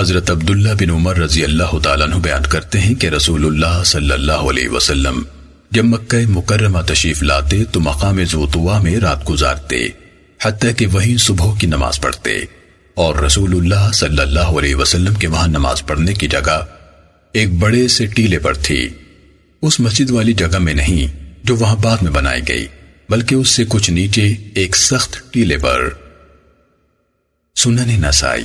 حضرت عبداللہ بن عمر رضی اللہ تعالیٰ عنہ بیان کرتے ہیں کہ رسول اللہ صلی اللہ علیہ وسلم جب مکہ مکرمہ تشریف لاتے تو مقام زوتوا میں رات گزارتے، حتیٰ کہ وہیں صبح کی نماز پڑھتے اور رسول اللہ صلی اللہ علیہ وسلم کے وہاں نماز پڑھنے کی جگہ ایک بڑے سے ٹیلے پر تھی۔ اس مسجد والی جگہ میں نہیں جو وہاں بعد میں بنائی گئی، بلکہ اس سے کچھ نیچے ایک سخت ٹیلے پر۔ سنن نسائی۔